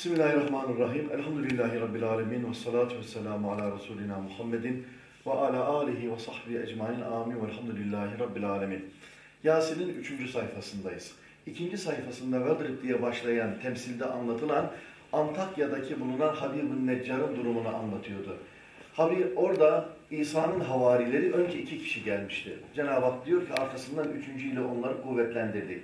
Bismillahirrahmanirrahim. Elhamdülillahi Rabbil alemin. Ve salatu ve selamu ala Resulina Muhammedin ve ala alihi ve sahbihi ecmain. Amin. Velhamdülillahi Rabbil alemin. Yasin'in üçüncü sayfasındayız. İkinci sayfasında Vedrib diye başlayan temsilde anlatılan Antakya'daki bulunan Habib-ül Neccar'ın durumunu anlatıyordu. Habib orada İsa'nın havarileri önce iki kişi gelmişti. Cenab-ı Hak diyor ki arkasından üçüncüyle onları kuvvetlendirdi.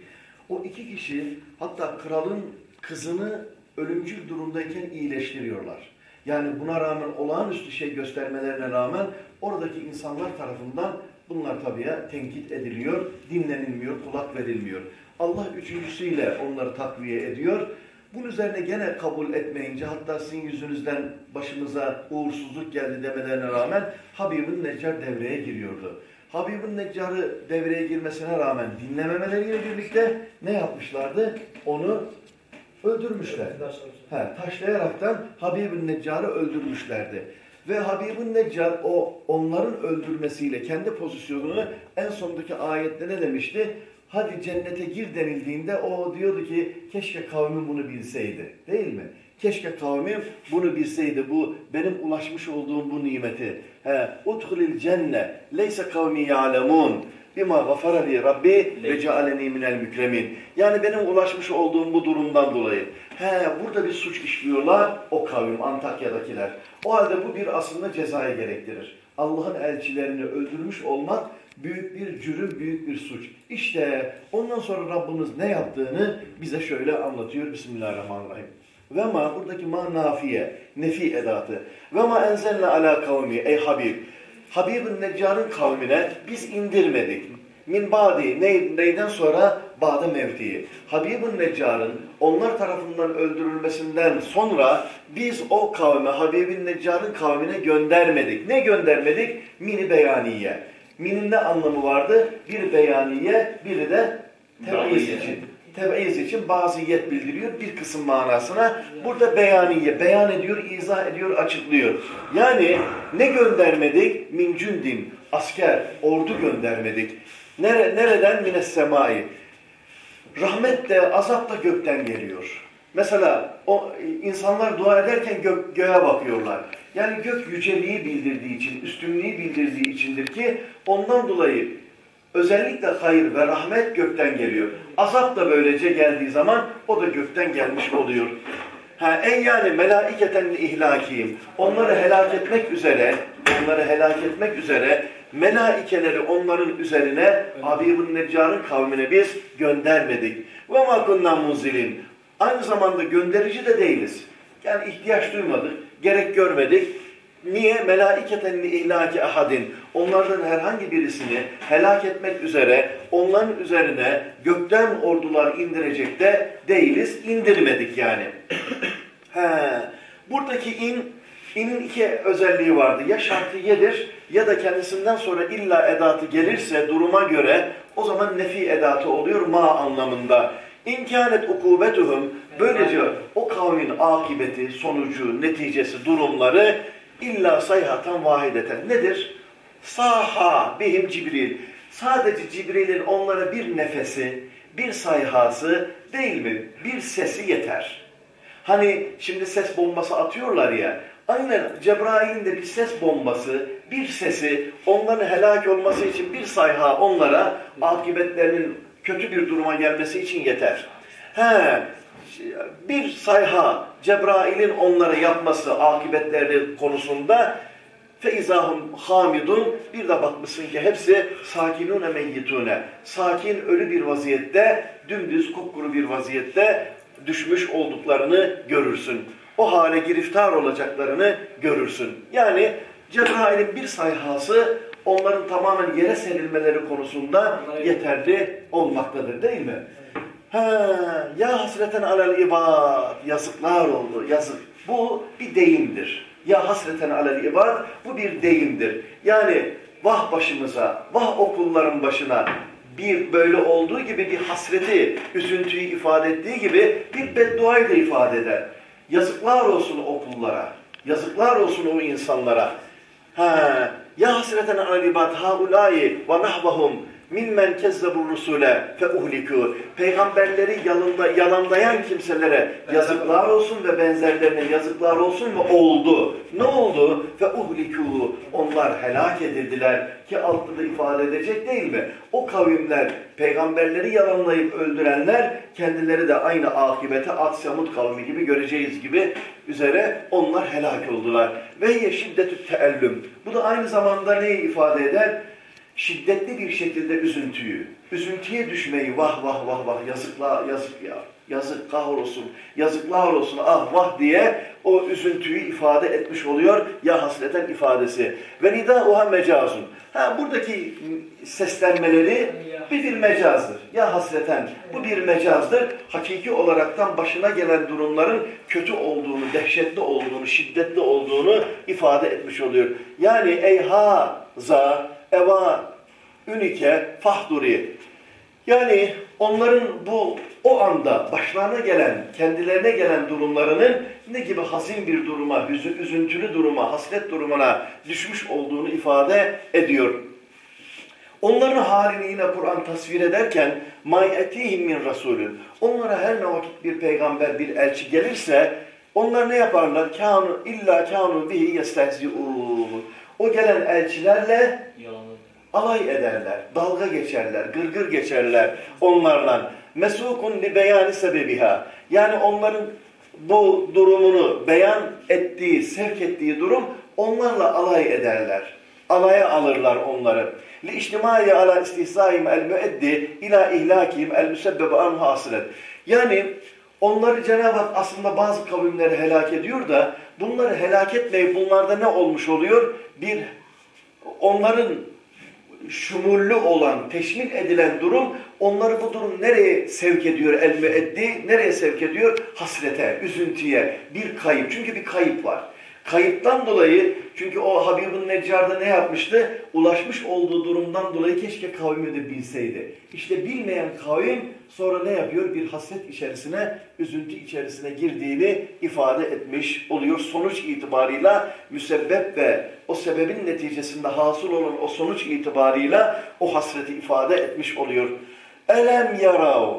O iki kişi hatta kralın kızını ölümcül durumdayken iyileştiriyorlar. Yani buna rağmen olağanüstü şey göstermelerine rağmen oradaki insanlar tarafından bunlar tabii tenkit ediliyor, dinlenilmiyor, kulak verilmiyor. Allah üçüncüsüyle onları takviye ediyor. Bunun üzerine gene kabul etmeyince hatta sizin yüzünüzden başımıza uğursuzluk geldi demelerine rağmen Habib'in Neccar devreye giriyordu. Habib'in Neccar'ı devreye girmesine rağmen dinlememeleriyle birlikte ne yapmışlardı? Onu öldürmüşler. He, taşlayaraktan Habib-ül Neccar'ı öldürmüşlerdi. Ve Habib-ül Neccar o onların öldürmesiyle kendi pozisyonunu en sondaki ayette ne demişti? Hadi cennete gir denildiğinde o diyordu ki keşke kavmim bunu bilseydi. Değil mi? Keşke kavmim bunu bilseydi. Bu benim ulaşmış olduğum bu nimeti. He, udhulil cenne leyse kavmi ya'lemun bima gafara li rabbi ve cealeni minel mükremin. Yani benim ulaşmış olduğum bu durumdan dolayı. He burada bir suç işliyorlar o kavim Antakya'dakiler. O halde bu bir aslında cezayı gerektirir. Allah'ın elçilerini öldürmüş olmak büyük bir cürüm, büyük bir suç. İşte ondan sonra Rabbimiz ne yaptığını bize şöyle anlatıyor. Bismillahirrahmanirrahim. Ve ma buradaki ma nafiye, nefi edatı. Ve ma enzelne ala kavmi ey Habib. Habib'in Neccar'ın kavmine biz indirmedik. Min badi ne, neyden sonra? Ba'da mevtiyi. Habib'in Neccar'ın onlar tarafından öldürülmesinden sonra biz o kavme, Habib'in Neccar'ın kavmine göndermedik. Ne göndermedik? Mini beyaniye. Minin ne anlamı vardı? Bir beyaniye, biri de tebliğ için tebiz için baziyet bildiriyor bir kısım manasına. Burada beyaniye, beyan ediyor, izah ediyor, açıklıyor. Yani ne göndermedik? Min cündin, asker, ordu göndermedik. Nere, nereden? Mines semai. Rahmet de, azap da gökten geliyor. Mesela o insanlar dua ederken gök, göğe bakıyorlar. Yani gök yüceliği bildirdiği için, üstünlüğü bildirdiği içindir ki ondan dolayı Özellikle hayır ve rahmet gökten geliyor. Azap da böylece geldiği zaman o da gökten gelmiş oluyor. Ha, en yani melaiketen ihlakiyim. Onları helak etmek üzere, onları helak etmek üzere melaikeleri onların üzerine Habibun Neccar'ın kavmine biz göndermedik. Ve ma kunna muzilin. Aynı zamanda gönderici de değiliz. Yani ihtiyaç duymadık, gerek görmedik. Niye? Melaiketen li ihlaki ahadin. Onlardan herhangi birisini helak etmek üzere onların üzerine gökten ordular indirecek de değiliz. indirmedik yani. He. Buradaki in, inin iki özelliği vardı. Ya şartiyedir ya da kendisinden sonra illa edatı gelirse duruma göre o zaman nefi edatı oluyor ma anlamında. İmkanet ukubetuhum böylece o kavmin akibeti, sonucu, neticesi, durumları İlla sayhatan vahideten. Nedir? Saha bihim Cibril. Sadece Cibril'in onlara bir nefesi, bir sayhası değil mi? Bir sesi yeter. Hani şimdi ses bombası atıyorlar ya, aynen Cebrail'in de bir ses bombası, bir sesi, onların helak olması için bir sayha onlara akıbetlerinin kötü bir duruma gelmesi için yeter. He, bir sayha Cebrail'in onlara yapması akıbetleri konusunda feizahum hamidun bir de bakmışsın ki hepsi sakinune meyyitune sakin ölü bir vaziyette dümdüz kupkuru bir vaziyette düşmüş olduklarını görürsün. O hale giriftar olacaklarını görürsün. Yani Cebrail'in bir sayhası onların tamamen yere serilmeleri konusunda yeterli olmaktadır değil mi? Ha, ya hasreten alel ibad, yazıklar oldu, yazık. Bu bir deyimdir. Ya hasreten alel ibad, bu bir deyimdir. Yani vah başımıza, vah okulların başına bir böyle olduğu gibi bir hasreti, üzüntüyü ifade ettiği gibi bir bedduayı da ifade eder. Yazıklar olsun okullara, yazıklar olsun o insanlara. Ha, ya hasreten alel ibad haulâi ve nahvahum mimmen kezzebur rusule fe uhliku. Peygamberleri yalında, yalanlayan kimselere yazıklar olsun ve benzerlerine yazıklar olsun ve oldu. Ne oldu? Fe uhliku. Onlar helak edildiler ki altta da ifade edecek değil mi? O kavimler peygamberleri yalanlayıp öldürenler kendileri de aynı akibete Ad Samud kavmi gibi göreceğiz gibi üzere onlar helak oldular. Ve ye şiddetü teellüm. Bu da aynı zamanda neyi ifade eder? Şiddetli bir şekilde üzüntüyü, üzüntüye düşmeyi vah vah vah vah yazıklar yazık ya, yazık kahrolsun, yazıklar olsun ah vah diye o üzüntüyü ifade etmiş oluyor ya hasreten ifadesi. Ve nidâuha mecazun. Ha buradaki seslenmeleri bir bir mecazdır. Ya hasreten bu bir mecazdır. Hakiki olaraktan başına gelen durumların kötü olduğunu, dehşetli olduğunu, şiddetli olduğunu ifade etmiş oluyor. Yani ey ha za eva ünike fahduri. Yani onların bu o anda başlarına gelen, kendilerine gelen durumlarının ne gibi hazin bir duruma, üzüntülü duruma, hasret durumuna düşmüş olduğunu ifade ediyor. Onların halini yine Kur'an tasvir ederken مَيْأَتِهِمْ min rasulün. Onlara her ne vakit bir peygamber, bir elçi gelirse onlar ne yaparlar? Kânu illa kânu bihi yestehzi'ûn. O gelen elçilerle alay ederler, dalga geçerler, gırgır geçerler onlarla. Mesukun li beyani sebebiha. Yani onların bu durumunu beyan ettiği, sevk ettiği durum onlarla alay ederler. Alaya alırlar onları. Li içtimai ala istihsaim el müeddi ila ihlakihim el müsebbebe anhu hasret. Yani onları Cenab-ı Hak aslında bazı kavimleri helak ediyor da bunları helak etmeyip bunlarda ne olmuş oluyor? Bir onların şumullü olan, teşmil edilen durum onları bu durum nereye sevk ediyor el müeddi? Nereye sevk ediyor? Hasrete, üzüntüye, bir kayıp. Çünkü bir kayıp var. Kayıptan dolayı çünkü o Habib'in Neccar'da ne yapmıştı? Ulaşmış olduğu durumdan dolayı keşke kavmi de bilseydi. İşte bilmeyen kavim sonra ne yapıyor? Bir hasret içerisine, üzüntü içerisine girdiğini ifade etmiş oluyor. Sonuç itibarıyla müsebbep ve o sebebin neticesinde hasıl olan o sonuç itibarıyla o hasreti ifade etmiş oluyor. Elem yarav.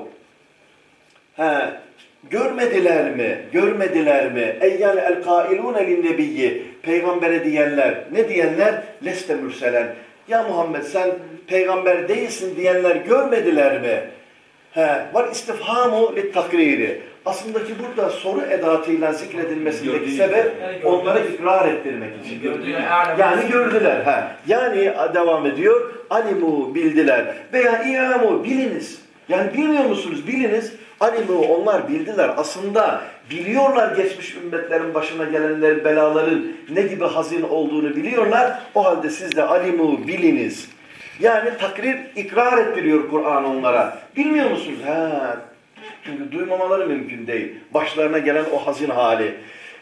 He, Görmediler mi? Görmediler mi? Ey yani el kailune lin nebiyyi. Peygambere diyenler. Ne diyenler? Leste mürselen. Ya Muhammed sen peygamber değilsin diyenler görmediler mi? He, var istifhamu lit takriri. Aslında ki burada soru edatıyla zikredilmesindeki sebep onları ikrar ettirmek için. Yani gördüler. He. Yani devam ediyor. Alimu bildiler. Veya iamu biliniz. Yani bilmiyor musunuz? Biliniz. Alimu onlar bildiler. Aslında biliyorlar geçmiş ümmetlerin başına gelenler belaların ne gibi hazin olduğunu biliyorlar. O halde siz de alimu biliniz. Yani takrir ikrar ettiriyor Kur'an onlara. Bilmiyor musunuz? Ha. Çünkü duymamaları mümkün değil. Başlarına gelen o hazin hali.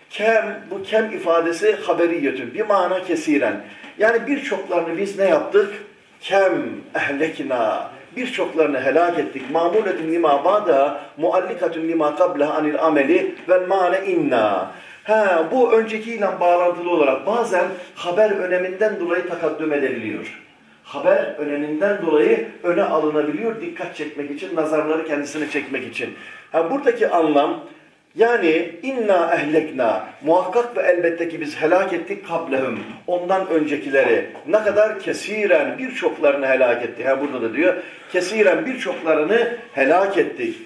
Kem, bu kem ifadesi haberiyetün. Bir mana kesiren. Yani birçoklarını biz ne yaptık? Kem ehlekina birçoklarını helak ettik. Mamuletun lima ba'da muallikatun lima qabla anil ameli vel mane inna. Ha, bu öncekiyle bağlantılı olarak bazen haber öneminden dolayı takaddüm edebiliyor. Haber öneminden dolayı öne alınabiliyor dikkat çekmek için, nazarları kendisine çekmek için. Ha, buradaki anlam yani inna ehlekna muhakkak ve elbette ki biz helak ettik kablehum ondan öncekileri ne kadar kesiren birçoklarını helak etti. Ha burada da diyor kesiren birçoklarını helak ettik.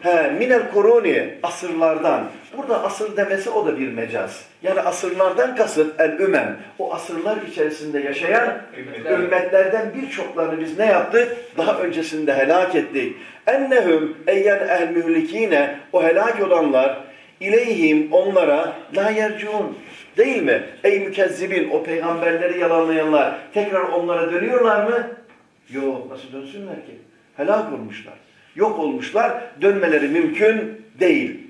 He, minel koroni asırlardan. Burada asır demesi o da bir mecaz. Yani asırlardan kasıt el ümem. O asırlar içerisinde yaşayan Ümmetler. ümmetlerden birçoklarını biz ne yaptık? Daha öncesinde helak ettik. Ennehum eyyen el mühlikine o helak olanlar ileyhim onlara la yercun. Değil mi? Ey mükezzibin o peygamberleri yalanlayanlar tekrar onlara dönüyorlar mı? Yok nasıl dönsünler ki? Helak olmuşlar yok olmuşlar. Dönmeleri mümkün değil.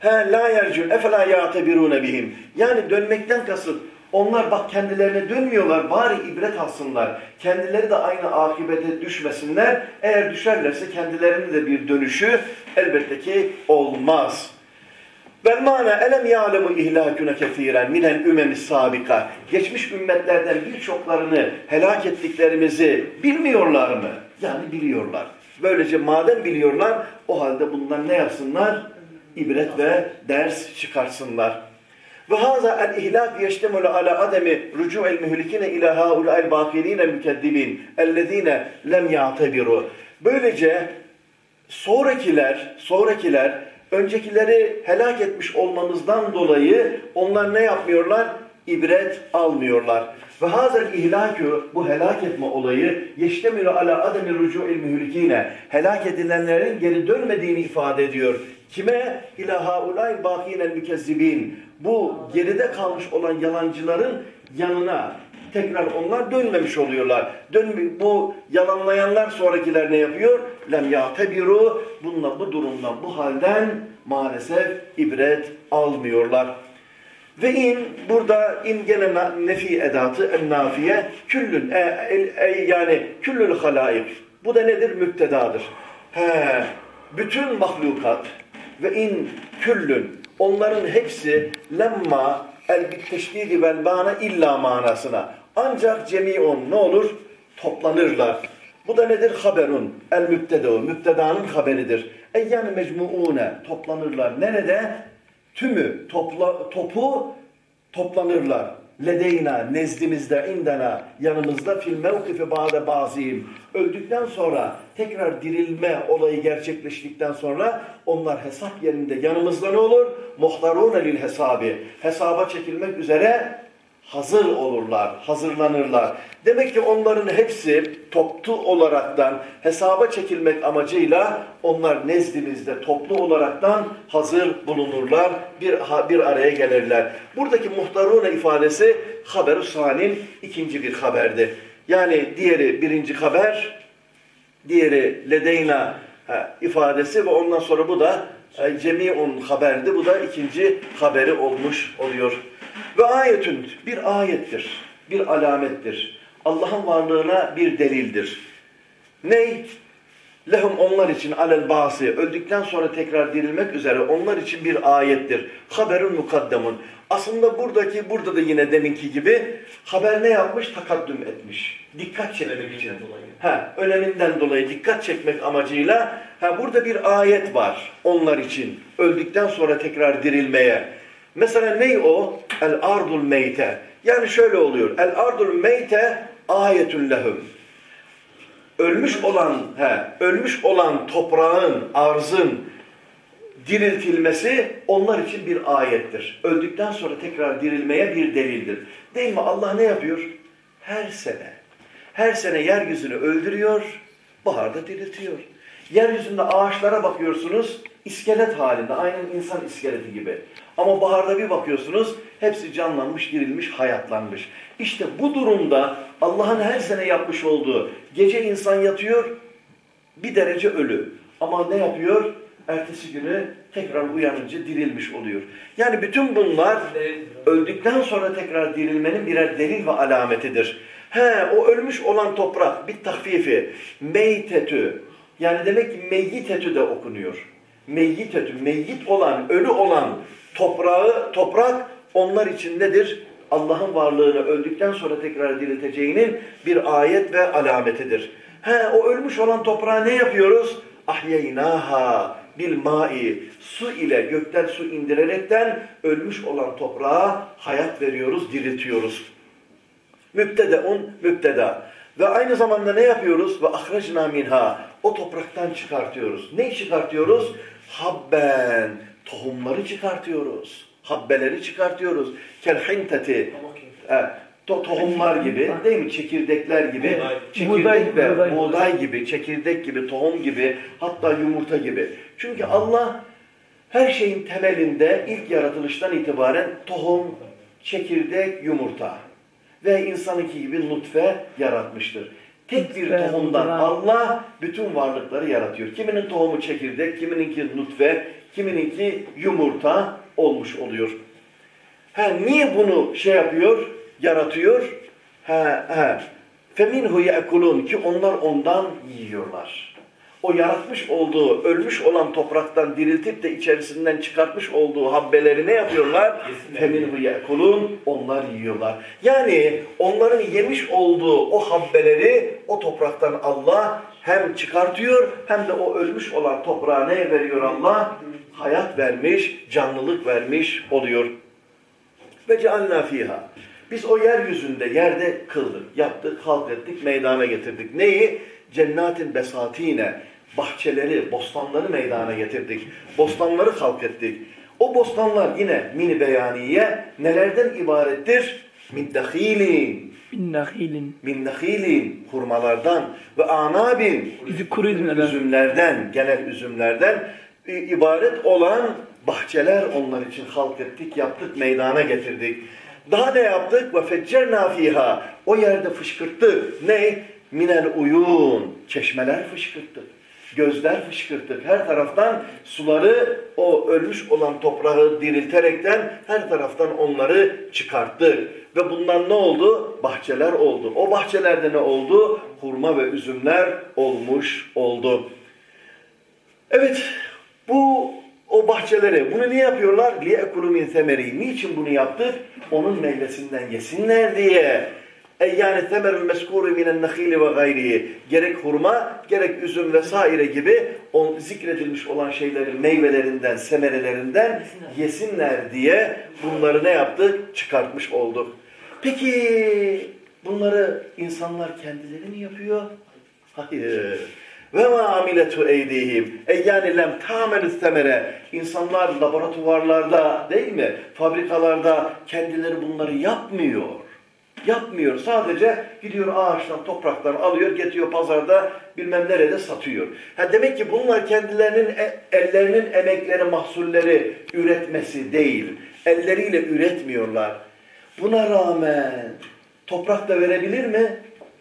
He la yercun efela ya'tebirune bihim. Yani dönmekten kasıt onlar bak kendilerine dönmüyorlar. Bari ibret alsınlar. Kendileri de aynı akibete düşmesinler. Eğer düşerlerse kendilerinin de bir dönüşü elbette ki olmaz. Vel mana elem ya'lemu ihlakune kesiren minel ümemi sabika. Geçmiş ümmetlerden birçoklarını helak ettiklerimizi bilmiyorlar mı? Yani biliyorlar. Böylece madem biliyorlar o halde bundan ne yapsınlar? İbret ve ders çıkarsınlar. Ve haza el ihlak yeştemulu ala ademi rucu'el mühlikine ila haula'el bakirine mükeddibin ellezine lem ya'tebiru. Böylece sonrakiler, sonrakiler öncekileri helak etmiş olmamızdan dolayı onlar ne yapmıyorlar? İbret almıyorlar. Ve hazel ihlakü bu helak etme olayı yeştemilu ala ademi rucu'il mühlikine helak edilenlerin geri dönmediğini ifade ediyor. Kime? İlâ haulâil bâkînel mükezzibîn. Bu geride kalmış olan yalancıların yanına tekrar onlar dönmemiş oluyorlar. Dön, bu yalanlayanlar sonrakiler ne yapıyor? Lem yâtebiru. Bununla bu durumdan, bu halden maalesef ibret almıyorlar. Ve in burada in gene nefi edatı en nafiye küllün e, e, yani küllül halaik. Bu da nedir? Müptedadır. He, bütün mahlukat ve in küllün onların hepsi lemma el bitteşdidi vel bana illa manasına. Ancak cemiun ne olur? Toplanırlar. Bu da nedir? Haberun. El mübtedeu. Mübtedanın haberidir. E yani mecmuune. Toplanırlar. Nerede? Tümü, topla, topu toplanırlar. Ledeyna, nezdimizde, indena, yanımızda fil mevkifi ba'de baziyim. Öldükten sonra tekrar dirilme olayı gerçekleştikten sonra onlar hesap yerinde yanımızda ne olur? Muhtarune lil hesabi. Hesaba çekilmek üzere hazır olurlar, hazırlanırlar. Demek ki onların hepsi toplu olaraktan hesaba çekilmek amacıyla onlar nezdimizde toplu olaraktan hazır bulunurlar, bir, bir araya gelirler. Buradaki muhtarune ifadesi haber sanin ikinci bir haberdi. Yani diğeri birinci haber, diğeri ledeyna ifadesi ve ondan sonra bu da e, cemiun haberdi. Bu da ikinci haberi olmuş oluyor. Ve ayetün bir ayettir, bir alamettir. Allah'ın varlığına bir delildir. Ney? Lehum onlar için alel basi öldükten sonra tekrar dirilmek üzere onlar için bir ayettir. Haberun mukaddemun. Aslında buradaki burada da yine deminki gibi haber ne yapmış? Takaddüm etmiş. Dikkat çekmek için. Dolayı. Ha, öneminden dolayı dikkat çekmek amacıyla ha, burada bir ayet var onlar için. Öldükten sonra tekrar dirilmeye. Mesela ney o? El ardul meyte. Yani şöyle oluyor. El ardul meyte ayetun lehum. Ölmüş olan, he, ölmüş olan toprağın, arzın diriltilmesi onlar için bir ayettir. Öldükten sonra tekrar dirilmeye bir delildir. Değil mi? Allah ne yapıyor? Her sene. Her sene yeryüzünü öldürüyor, baharda diriltiyor. Yeryüzünde ağaçlara bakıyorsunuz, iskelet halinde, aynen insan iskeleti gibi. Ama baharda bir bakıyorsunuz, hepsi canlanmış, dirilmiş, hayatlanmış. İşte bu durumda Allah'ın her sene yapmış olduğu, gece insan yatıyor, bir derece ölü. Ama ne yapıyor? Ertesi günü tekrar uyanınca dirilmiş oluyor. Yani bütün bunlar öldükten sonra tekrar dirilmenin birer delil ve alametidir. He, o ölmüş olan toprak, bir tahfifi, meytetü, yani demek ki meyyitetü de okunuyor. Meyyitetü, meyyit olan, ölü olan toprağı, toprak onlar için nedir? Allah'ın varlığını öldükten sonra tekrar dirilteceğinin bir ayet ve alametidir. He, o ölmüş olan toprağı ne yapıyoruz? Ahyeynaha bil mai su ile gökten su indirerekten ölmüş olan toprağa hayat veriyoruz, diriltiyoruz. Mübtedeun mübteda. Ve aynı zamanda ne yapıyoruz? Ve ahrecna minha. O topraktan çıkartıyoruz. Ne çıkartıyoruz? Habben. Tohumları çıkartıyoruz. Habbeleri çıkartıyoruz. Kelhinteti. E, to tohumlar gibi değil mi? Çekirdekler gibi. Çekirdek ve buğday, buğday gibi, çekirdek gibi, tohum gibi, hatta yumurta gibi. Çünkü Allah her şeyin temelinde ilk yaratılıştan itibaren tohum, çekirdek, yumurta ve insanınki gibi nutfe yaratmıştır. Tek bir tohumdan Allah bütün varlıkları yaratıyor. Kiminin tohumu çekirdek, kimininki nutfe, kimininki yumurta olmuş oluyor. Ha, niye bunu şey yapıyor, yaratıyor? Ha, ha. Feminhu yekulun ki onlar ondan yiyorlar. O yaratmış olduğu, ölmüş olan topraktan diriltip de içerisinden çıkartmış olduğu habbeleri ne yapıyorlar? Feminhu yekulun, onlar yiyorlar. Yani onların yemiş olduğu o habbeleri o topraktan Allah hem çıkartıyor hem de o ölmüş olan toprağa ne veriyor Allah? Hayat vermiş, canlılık vermiş oluyor. Ve cealna fiha. Biz o yeryüzünde, yerde kıldık, yaptık, halk ettik, meydana getirdik. Neyi? Cennatin besatine, bahçeleri, bostanları meydana getirdik. Bostanları halk ettik. O bostanlar yine mini beyaniye nelerden ibarettir? Min dahilin. Min nahilin. Min nahilin, hurmalardan ve anabin, kuru üzümlerden. üzümlerden, genel üzümlerden ibaret olan bahçeler onlar için halk ettik, yaptık, meydana getirdik. Daha ne yaptık? Ve feccerna fiha. O yerde fışkırttık. Ne? Minel uyun. Çeşmeler fışkırttık. Gözler fışkırttık. Her taraftan suları o ölmüş olan toprağı dirilterekten her taraftan onları çıkarttık. Ve bundan ne oldu? Bahçeler oldu. O bahçelerde ne oldu? Hurma ve üzümler olmuş oldu. Evet, bu o bahçeleri bunu niye yapıyorlar? لِيَأْكُلُ مِنْ ثَمَرِي Niçin bunu yaptık? Onun meyvesinden yesinler diye. E yani temerül meskuru minen nahili ve gayrihi. Gerek hurma, gerek üzüm vesaire gibi on, zikredilmiş olan şeylerin meyvelerinden, semerelerinden yesinler diye bunları ne yaptık? Çıkartmış olduk. Peki bunları insanlar kendileri mi yapıyor? Hayır. Ve ma amiletu eydihim. E yani lem tamelü temere. İnsanlar laboratuvarlarda değil mi? Fabrikalarda kendileri bunları yapmıyor. Yapmıyor. Sadece gidiyor ağaçtan, topraktan alıyor, getiriyor pazarda bilmem nerede satıyor. Ha demek ki bunlar kendilerinin e, ellerinin emekleri, mahsulleri üretmesi değil. Elleriyle üretmiyorlar. Buna rağmen toprak da verebilir mi?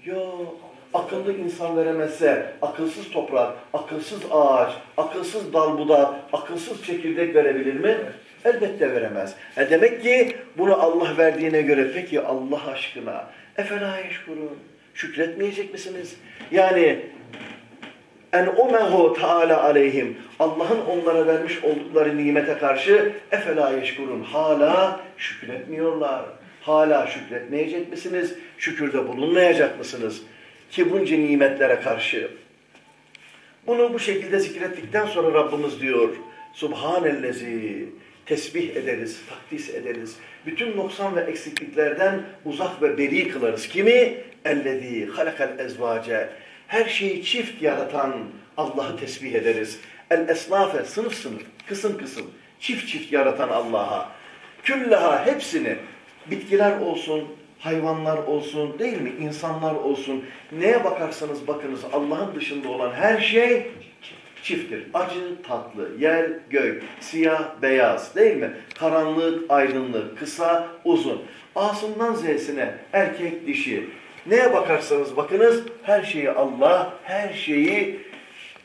Yok. Akıllı insan veremezse akılsız toprak, akılsız ağaç, akılsız dal budak, akılsız çekirdek verebilir mi? Elbette veremez. E demek ki bunu Allah verdiğine göre peki Allah aşkına efela yeşkurun şükretmeyecek misiniz? Yani en umehu taala aleyhim Allah'ın onlara vermiş oldukları nimete karşı efela yeşkurun hala şükretmiyorlar. Hala şükretmeyecek misiniz? Şükürde bulunmayacak mısınız? Ki bunca nimetlere karşı. Bunu bu şekilde zikrettikten sonra Rabbimiz diyor. Subhanellezi tesbih ederiz, takdis ederiz. Bütün noksan ve eksikliklerden uzak ve beri kılarız. Kimi? Ellezî halakal ezvace. Her şeyi çift yaratan Allah'ı tesbih ederiz. El esnafe sınıf sınıf, kısım kısım, çift çift yaratan Allah'a. Küllaha hepsini bitkiler olsun, hayvanlar olsun değil mi? İnsanlar olsun. Neye bakarsanız bakınız Allah'ın dışında olan her şey çifttir. Acı, tatlı, yer, gök, siyah, beyaz değil mi? Karanlık, aydınlık, kısa, uzun. A'sından Z'sine erkek, dişi. Neye bakarsanız bakınız her şeyi Allah, her şeyi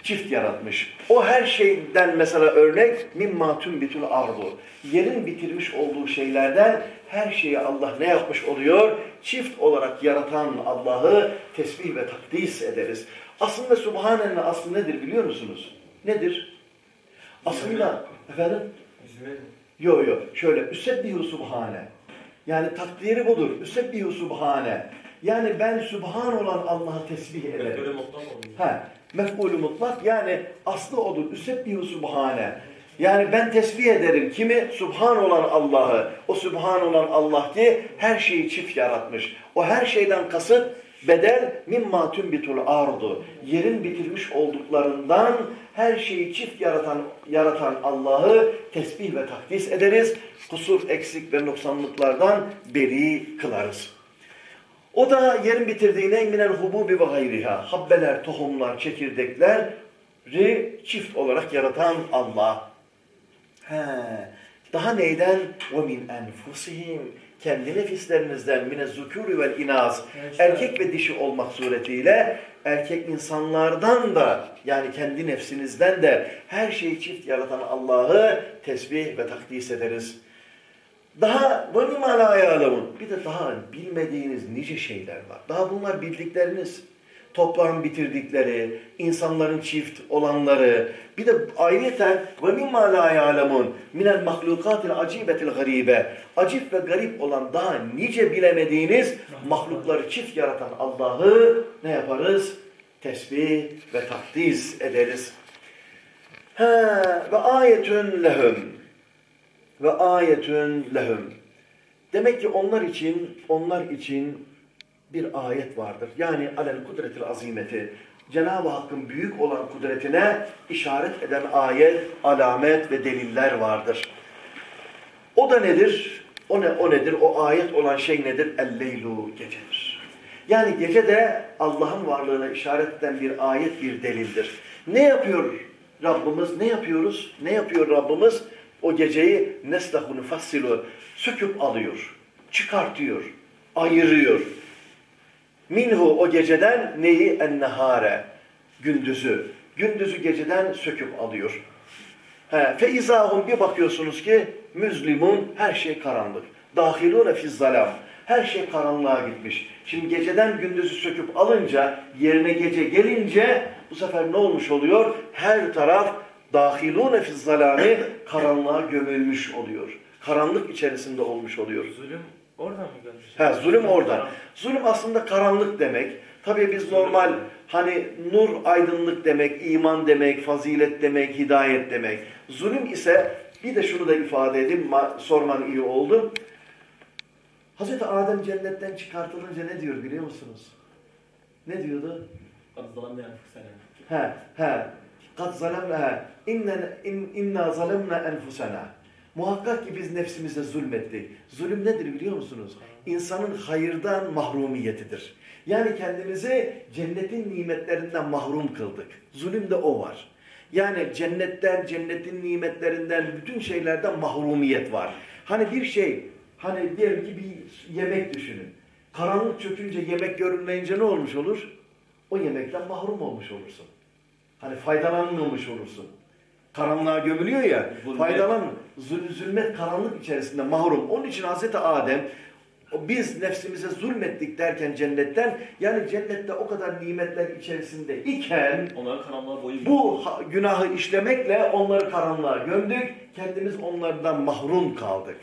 çift yaratmış. O her şeyden mesela örnek mimma tüm bütün ardu. Yerin bitirmiş olduğu şeylerden her şeyi Allah ne yapmış oluyor? Çift olarak yaratan Allah'ı tesbih ve takdis ederiz. Aslında Subhane'nin aslı nedir biliyor musunuz? Nedir? Aslında efendim? Yok yok şöyle Üsebbihu Subhane. Yani takdiri budur. Üsebbihu Subhane. Yani ben Subhan olan Allah'ı tesbih ederim. Ha, mef'ulü mutlak yani aslı odur. Üsebbihu Subhane. Yani ben tesbih ederim. Kimi? Subhan olan Allah'ı. O Subhan olan Allah ki her şeyi çift yaratmış. O her şeyden kasıt bedel mimma tümbitul ardu. Yerin bitirmiş olduklarından her şeyi çift yaratan yaratan Allah'ı tesbih ve takdis ederiz. Kusur, eksik ve noksanlıklardan beri kılarız. O da yerin bitirdiğine minel hububi ve gayriha. Habbeler, tohumlar, çekirdekleri çift olarak yaratan Allah. He. Daha neyden? وَمِنْ اَنْفُسِهِمْ kendi nefislerinizden mine zukuri vel inaz erkek ve dişi olmak suretiyle erkek insanlardan da yani kendi nefsinizden de her şeyi çift yaratan Allah'ı tesbih ve takdis ederiz. Daha ve mimala ya'lemun. Bir de daha bilmediğiniz nice şeyler var. Daha bunlar bildikleriniz toprağın bitirdikleri, insanların çift olanları, bir de ayrıyeten ve mimma la ya'lemun minel mahlukatil acibetil garibe. Acip ve garip olan daha nice bilemediğiniz mahlukları çift yaratan Allah'ı ne yaparız? Tesbih ve takdis ederiz. He, ve ayetün lehum. Ve ayetün lehum. Demek ki onlar için, onlar için bir ayet vardır. Yani alel kudretil azimeti. Cenab-ı Hakk'ın büyük olan kudretine işaret eden ayet, alamet ve deliller vardır. O da nedir? O, ne, o nedir? O ayet olan şey nedir? El-leylu gecedir. Yani gece de Allah'ın varlığına işaret eden bir ayet, bir delildir. Ne yapıyor Rabbimiz? Ne yapıyoruz? Ne yapıyor Rabbimiz? O geceyi neslahunu fassilu söküp alıyor, çıkartıyor, ayırıyor. Minhu o geceden neyi? Ennehare. Gündüzü. Gündüzü geceden söküp alıyor. He, fe izahum bir bakıyorsunuz ki müzlimun her şey karanlık. Dahilune fizzalam. Her şey karanlığa gitmiş. Şimdi geceden gündüzü söküp alınca, yerine gece gelince bu sefer ne olmuş oluyor? Her taraf dahilune fizzalami karanlığa gömülmüş oluyor. Karanlık içerisinde olmuş oluyor. Zulüm oradan mı gelmiş? Ha, zulüm oradan. Zulüm aslında karanlık demek. Tabii biz normal hani nur aydınlık demek, iman demek, fazilet demek, hidayet demek. Zulüm ise bir de şunu da ifade edeyim, sorman iyi oldu. Hazreti Adem cennetten çıkartılınca ne diyor biliyor musunuz? Ne diyordu? He, he. Kad zalemna, inna, in, inna zalemna enfusena. Muhakkak ki biz nefsimize zulmettik. Zulüm nedir biliyor musunuz? İnsanın hayırdan mahrumiyetidir. Yani kendimizi cennetin nimetlerinden mahrum kıldık. Zulüm de o var. Yani cennetten, cennetin nimetlerinden, bütün şeylerden mahrumiyet var. Hani bir şey, hani diyelim ki bir yemek düşünün. Karanlık çökünce yemek görünmeyince ne olmuş olur? O yemekten mahrum olmuş olursun. Hani faydalanmamış olursun. Karanlığa gömülüyor ya, zulmet. faydalan, zül, zulmet karanlık içerisinde mahrum. Onun için Hazreti Adem, biz nefsimize zulmettik derken cennetten, yani cennette o kadar nimetler içerisinde iken, bu günahı işlemekle onları karanlığa gömdük, kendimiz onlardan mahrum kaldık.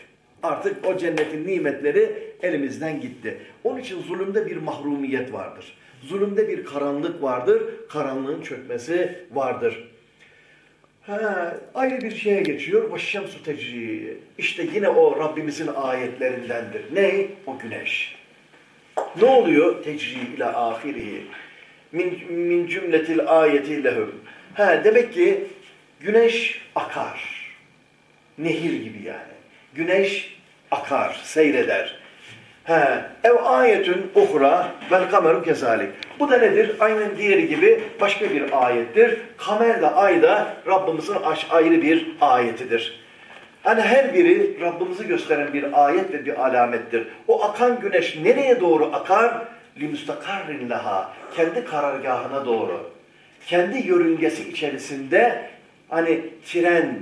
Artık o cennetin nimetleri elimizden gitti. Onun için zulümde bir mahrumiyet vardır. Zulümde bir karanlık vardır, karanlığın çökmesi vardır. He, ayrı bir şeye geçiyor. Vaşşemsu tecri. İşte yine o Rabbimizin ayetlerindendir. Ne? O güneş. Ne oluyor? Tecri ile ahirihi. Min, min cümletil ayeti lehum. He, demek ki güneş akar. Nehir gibi yani. Güneş akar, seyreder. He, ev ayetün uhra vel kameru kezalik. Bu da nedir? Aynen diğeri gibi başka bir ayettir. Kamer de ay da Rabbimizin ayrı bir ayetidir. Hani her biri Rabbimizi gösteren bir ayet ve bir alamettir. O akan güneş nereye doğru akar? Limustakarrin laha. Kendi karargahına doğru. Kendi yörüngesi içerisinde hani tren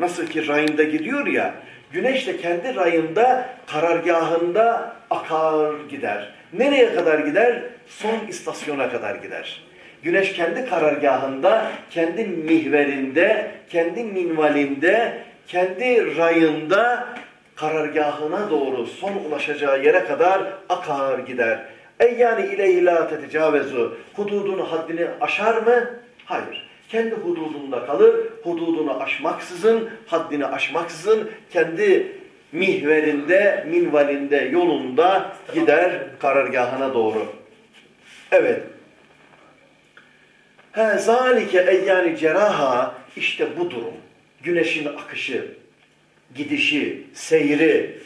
nasıl ki rayında gidiyor ya Güneş de kendi rayında, karargahında akar gider. Nereye kadar gider? Son istasyona kadar gider. Güneş kendi karargahında, kendi mihverinde, kendi minvalinde, kendi rayında karargahına doğru son ulaşacağı yere kadar akar gider. Ey yani ileyhi la tetecavezu. Hududunu, haddini aşar mı? Hayır kendi hududunda kalır, hududunu aşmaksızın, haddini aşmaksızın kendi mihverinde, minvalinde, yolunda gider karargahına doğru. Evet. He zalike eyyani ceraha işte bu durum. Güneşin akışı, gidişi, seyri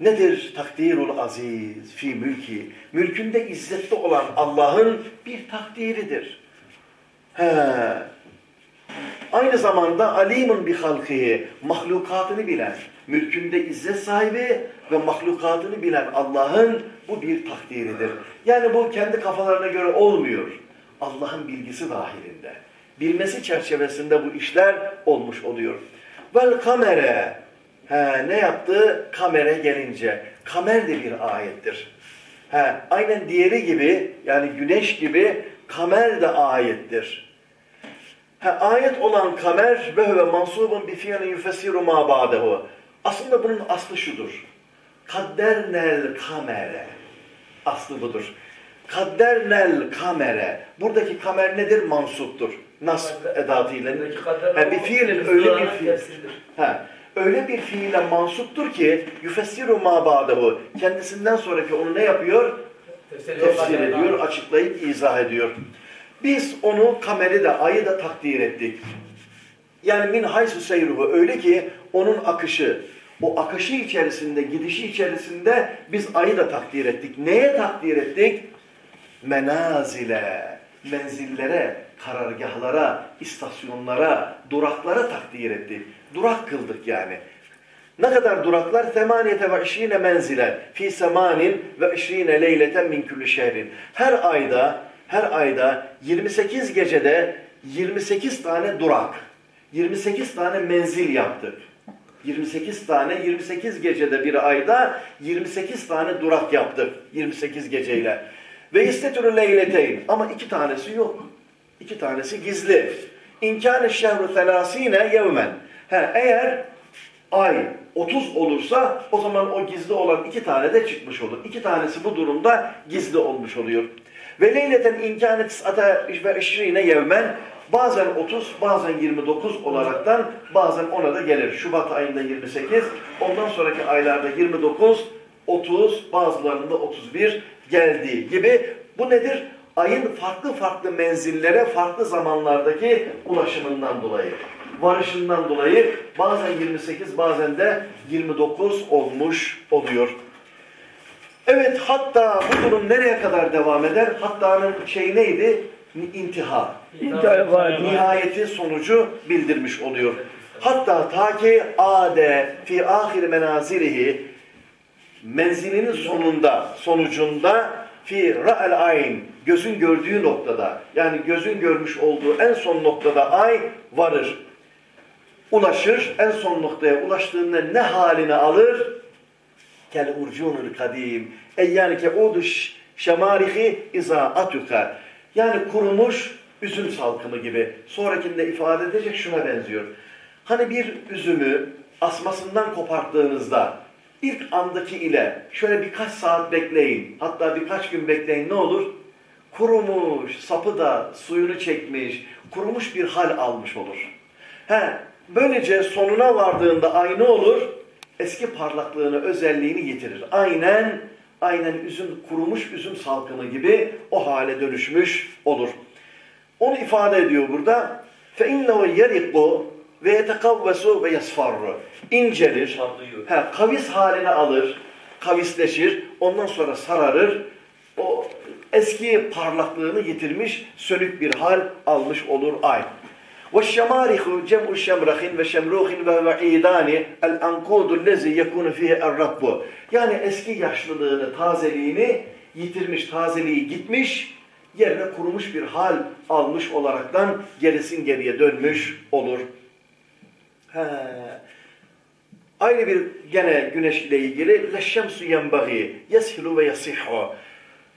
nedir? Takdirul aziz fi mülki. Mülkünde izzetli olan Allah'ın bir takdiridir. He, Aynı zamanda alimun bi halkihi, mahlukatını bilen, mülkünde izzet sahibi ve mahlukatını bilen Allah'ın bu bir takdiridir. Yani bu kendi kafalarına göre olmuyor. Allah'ın bilgisi dahilinde. Bilmesi çerçevesinde bu işler olmuş oluyor. Vel kamere. He, ne yaptı? Kamere gelince. Kamer de bir ayettir. He, aynen diğeri gibi yani güneş gibi kamer de ayettir. He, ayet olan kamer ve huve mansubun bi fiilin yufessiru ma ba'dehu. Aslında bunun aslı şudur. Kaddernel kamere. Aslı budur. Kaddernel kamere. Buradaki kamer nedir? Mansuptur. Nasb edatıyla. Ha, bir fiilin öyle bir fiil. Ha, öyle bir fiile mansuptur ki yufessiru ma ba'dehu. Kendisinden sonraki onu ne yapıyor? Tefsir ediyor, açıklayıp izah ediyor. Biz onu kameri de ayı da takdir ettik. Yani min haysu seyruhu öyle ki onun akışı, o akışı içerisinde, gidişi içerisinde biz ayı da takdir ettik. Neye takdir ettik? Menazile, menzillere, karargahlara, istasyonlara, duraklara takdir ettik. Durak kıldık yani. Ne kadar duraklar? Temaniyete ve işrine menzile fi semanin ve işrine leyleten min külli şehrin. Her ayda, her ayda 28 gecede 28 tane durak, 28 tane menzil yaptık. 28 tane, 28 gecede bir ayda 28 tane durak yaptık 28 geceyle. Ve istetürü leyleteyn ama iki tanesi yok. İki tanesi gizli. İmkâne şehru telâsîne yevmen. He, eğer ay 30 olursa o zaman o gizli olan iki tane de çıkmış olur. İki tanesi bu durumda gizli olmuş oluyor. Ve leyleten imkâne tis'ate ve eşrine yevmen bazen 30 bazen 29 olaraktan bazen ona da gelir. Şubat ayında 28 ondan sonraki aylarda 29 30 bazılarında 31 geldiği gibi bu nedir? Ayın farklı farklı menzillere farklı zamanlardaki ulaşımından dolayı varışından dolayı bazen 28 bazen de 29 olmuş oluyor. Evet hatta bu durum nereye kadar devam eder? Hatta'nın şey neydi? İntiha. Nihayeti sonucu bildirmiş oluyor. Hatta ta ki ade fi ahir menazilihi menzilinin sonunda, sonucunda fi ra'el ayn gözün gördüğü noktada yani gözün görmüş olduğu en son noktada ay varır ulaşır, en son noktaya ulaştığında ne haline alır? Kel urcunul kadim. Ey yani ke uduş şemarihi izaatuka. Yani kurumuş üzüm salkımı gibi. Sonrakinde ifade edecek şuna benziyor. Hani bir üzümü asmasından koparttığınızda ilk andaki ile şöyle birkaç saat bekleyin. Hatta birkaç gün bekleyin ne olur? Kurumuş, sapı da suyunu çekmiş, kurumuş bir hal almış olur. He, Böylece sonuna vardığında aynı olur, eski parlaklığını, özelliğini yitirir. Aynen, aynen üzüm, kurumuş üzüm salkımı gibi o hale dönüşmüş olur. Onu ifade ediyor burada. فَاِنَّهُ يَرِقُ ve yetekavvesu ve yasfarru. İncelir, he, kavis haline alır, kavisleşir, ondan sonra sararır. O eski parlaklığını yitirmiş, sönük bir hal almış olur ay. والشمارخ جمع شمرخ وشمروخ وعيدان الأنقود الذي يكون فيه الرطب yani eski yaşlılığını, tazeliğini yitirmiş, tazeliği gitmiş, yerine kurumuş bir hal almış olaraktan gerisin geriye dönmüş olur. He. Aynı bir gene güneş ile ilgili leşşemsu yenbagi yeshilu ve yasihhu.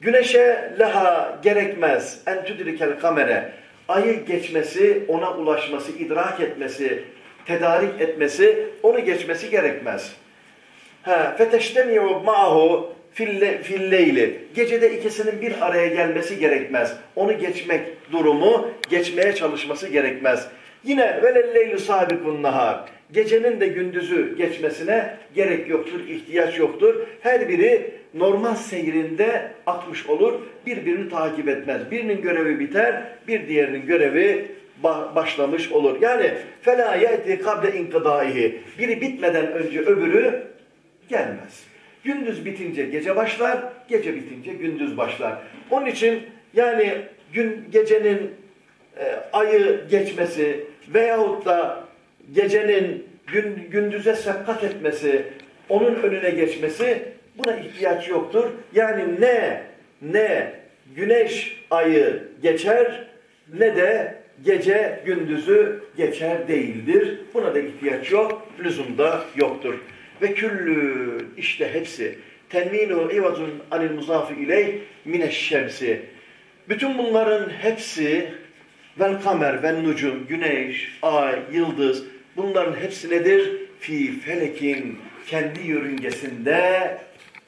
Güneşe leha gerekmez en tudrikel kamere ayı geçmesi, ona ulaşması, idrak etmesi, tedarik etmesi, onu geçmesi gerekmez. Feteştemiyu ma'hu filleyli. Gecede ikisinin bir araya gelmesi gerekmez. Onu geçmek durumu, geçmeye çalışması gerekmez. Yine velelleylu sabikun nahar. Gecenin de gündüzü geçmesine gerek yoktur, ihtiyaç yoktur. Her biri normal seyrinde atmış olur. Birbirini takip etmez. Birinin görevi biter, bir diğerinin görevi başlamış olur. Yani fela yeti kable inkıdaihi. Biri bitmeden önce öbürü gelmez. Gündüz bitince gece başlar, gece bitince gündüz başlar. Onun için yani gün gecenin e, ayı geçmesi veyahut da gecenin gün, gündüze sepkat etmesi, onun önüne geçmesi buna ihtiyaç yoktur. Yani ne ne güneş ayı geçer ne de gece gündüzü geçer değildir. Buna da ihtiyaç yok, lüzumda yoktur. Ve küllü işte hepsi tenvinuhu ivazun anil muzafi ileyh mineşşemsi. Bütün bunların hepsi vel kamer vel nucum, güneş, ay, yıldız bunların hepsi nedir? Fi felekin kendi yörüngesinde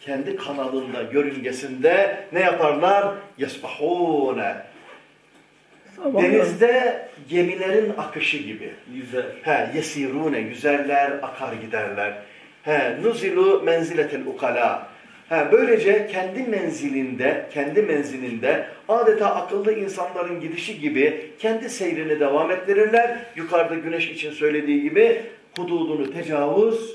kendi kanalında, yörüngesinde ne yaparlar? Yesbahune. Denizde gemilerin akışı gibi. Yüzer. He, yesirune, yüzerler, akar giderler. He, nuzilu menziletel ukala. He, böylece kendi menzilinde, kendi menzilinde adeta akıllı insanların gidişi gibi kendi seyrini devam ettirirler. Yukarıda güneş için söylediği gibi hududunu tecavüz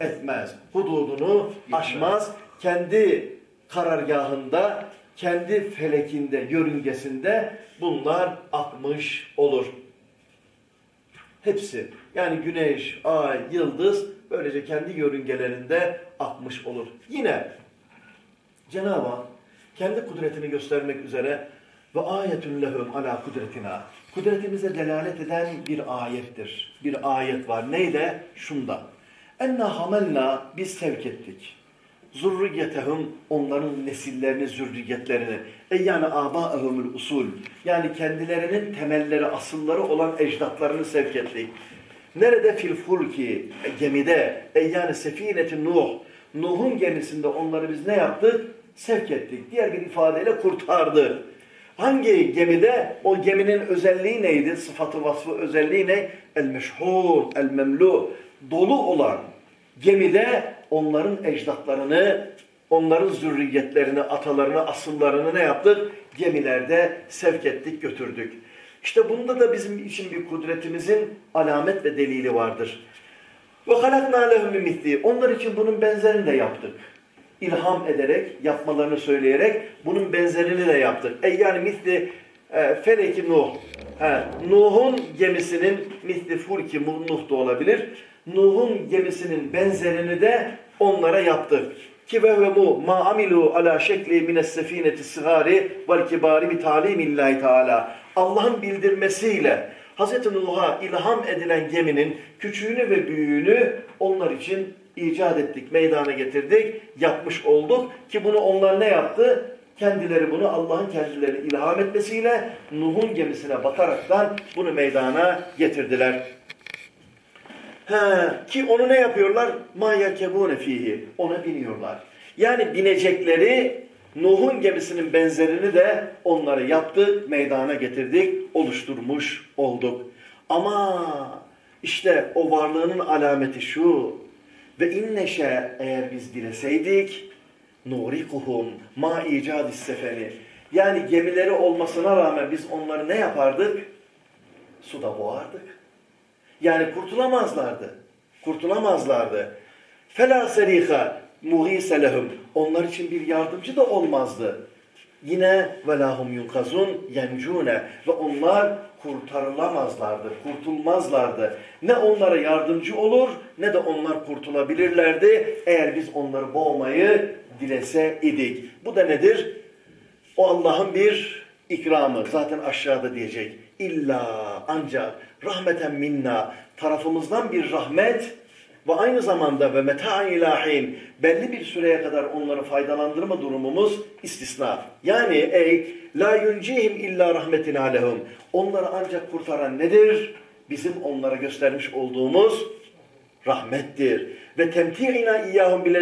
etmez. Hududunu aşmaz. Kendi karargahında, kendi felekinde, yörüngesinde bunlar akmış olur. Hepsi yani güneş, ay, yıldız böylece kendi yörüngelerinde akmış olur. Yine Cenab-ı Hak kendi kudretini göstermek üzere ve ayetun lehum ala kudretina. Kudretimize delalet eden bir ayettir. Bir ayet var. Neyde? Şunda. Enna hamelna biz sevk ettik. Zurriyetehum onların nesillerini, zürriyetlerini. E yani abaehumul usul. Yani kendilerinin temelleri, asılları olan ecdatlarını sevk ettik. Nerede fil fulki? E, gemide. E yani sefineti Nuh. Nuh'un gemisinde onları biz ne yaptık? Sevk ettik. Diğer bir ifadeyle kurtardık. Hangi gemide? O geminin özelliği neydi? Sıfatı, vasfı, özelliği ne? El meşhur, el memlu. Dolu olan gemide onların ecdatlarını, onların zürriyetlerini, atalarını, asıllarını ne yaptık? Gemilerde sevk ettik, götürdük. İşte bunda da bizim için bir kudretimizin alamet ve delili vardır. Ve halakna lehum. Onlar için bunun benzerini de yaptık. İlham ederek, yapmalarını söyleyerek bunun benzerini de yaptık. E yani misli e, feleki Nuh. Nuh'un gemisinin misli fulki Nuh da olabilir. Nuh'un gemisinin benzerini de onlara yaptık. Ki ve mu ma amilu ala şekli mines sefineti sigari vel kibari bi talimillahi teala. Allah'ın bildirmesiyle Hz. Nuh'a ilham edilen geminin küçüğünü ve büyüğünü onlar için icat ettik, meydana getirdik, yapmış olduk ki bunu onlar ne yaptı? Kendileri bunu Allah'ın kendilerine ilham etmesiyle Nuh'un gemisine bakaraktan bunu meydana getirdiler. He, ki onu ne yapıyorlar? Ma yerkebune fihi. Ona biniyorlar. Yani binecekleri Nuh'un gemisinin benzerini de onları yaptık, meydana getirdik, oluşturmuş olduk. Ama işte o varlığının alameti şu. Ve inneşe eğer biz dileseydik nurikuhum ma icadis seferi. Yani gemileri olmasına rağmen biz onları ne yapardık? Suda boğardık. Yani kurtulamazlardı. Kurtulamazlardı. Fela seriha muhise lehum. Onlar için bir yardımcı da olmazdı. Yine velahum yunkazun yencune ve onlar kurtarılamazlardı, kurtulmazlardı. Ne onlara yardımcı olur ne de onlar kurtulabilirlerdi eğer biz onları boğmayı dilese idik. Bu da nedir? O Allah'ın bir ikramı. Zaten aşağıda diyecek. İlla ancak rahmeten minna tarafımızdan bir rahmet ve aynı zamanda ve meta ilahin belli bir süreye kadar onları faydalandırma durumumuz istisna. Yani ey la yuncihim illa rahmetin alehum. Onları ancak kurtaran nedir? Bizim onlara göstermiş olduğumuz rahmettir. Ve temti'ina iyyahum bi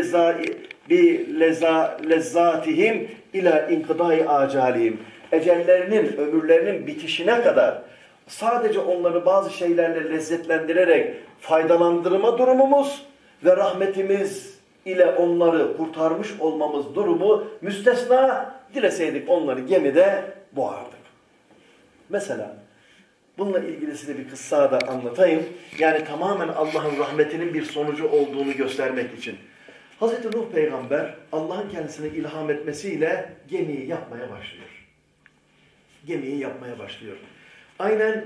leza, lezzatihim ila inkıdai acalihim. Ecellerinin, ömürlerinin bitişine kadar sadece onları bazı şeylerle lezzetlendirerek faydalandırma durumumuz ve rahmetimiz ile onları kurtarmış olmamız durumu müstesna dileseydik onları gemide boğardık. Mesela bununla ilgili bir kıssa da anlatayım. Yani tamamen Allah'ın rahmetinin bir sonucu olduğunu göstermek için. Hz. Nuh peygamber Allah'ın kendisine ilham etmesiyle gemiyi yapmaya başlıyor. Gemiyi yapmaya başlıyor. Aynen